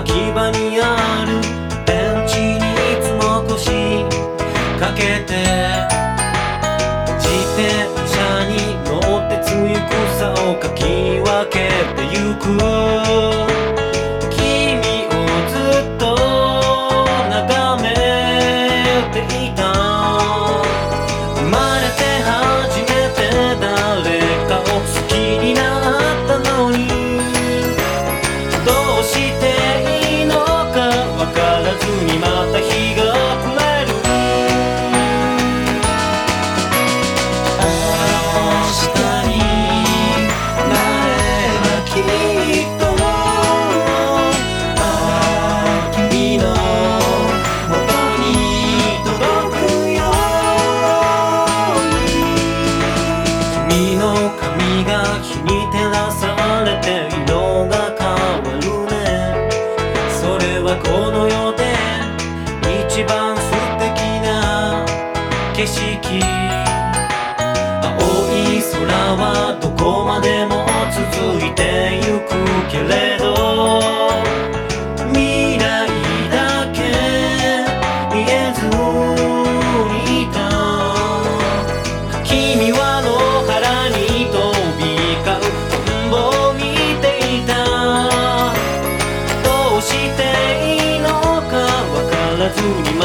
場にあるベンチにいつも腰掛けてずにま青い空はどこまでも続いてゆくけれど。未来だけ見えずにいた。君は野原に飛び交う。トンボを見ていた。どうしていいのかわからずに